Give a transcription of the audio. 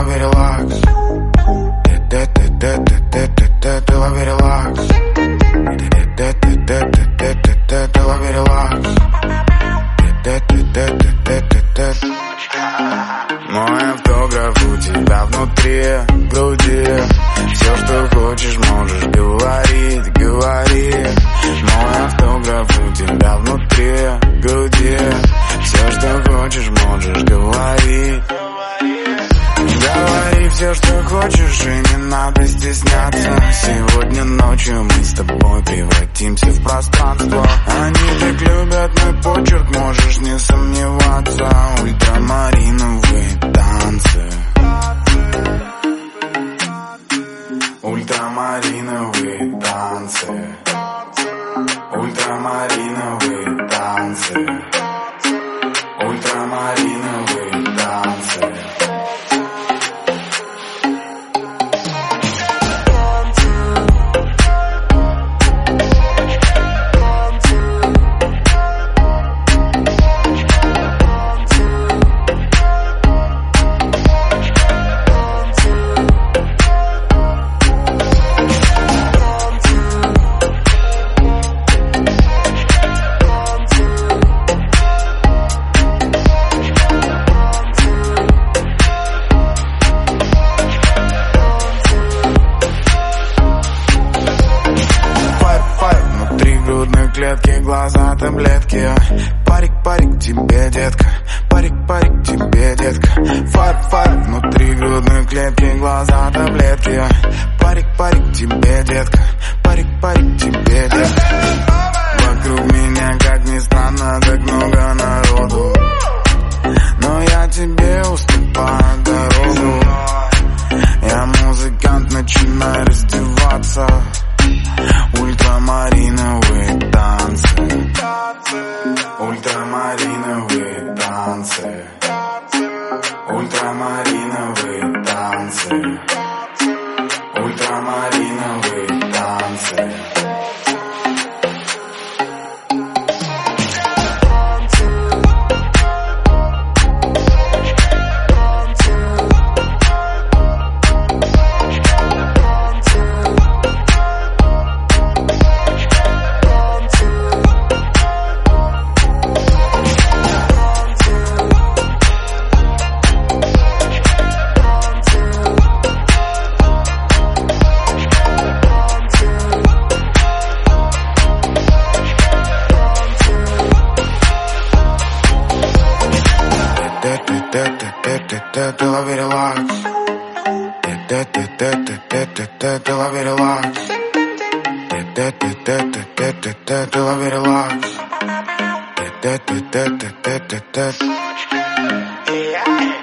лови релакс. Ты лови релакс. Ты лови релакс Мой автограф у тебя внутри груди Все, что хочешь, можешь говорить, говори хочешь, и не надо стесняться. Сегодня ночью мы с тобой превратимся в пространство. Они так любят мой почерк, можешь не сомневаться. Ультрамариновые танцы. Ультрамариновые танцы. Ультрамариновые танцы клетки глаза таблетки Парик, парик, тебе, детка. Парик, парик, тебе, детка. Файт, файт, внутри грудной клетки глаза таблетки Парик, парик, тебе, детка. Парик, парик, тебе, детка. Вокруг меня, Ультрамариновые танцы. Ультрамариновые танцы. Ультрамариновые te, te la vida large. Te, te, te, te, te, te, te, te la vida large. Te, te, te, te, te, te, te, te la vida large. Te, te, te, te, te, te, te, te. Yeah.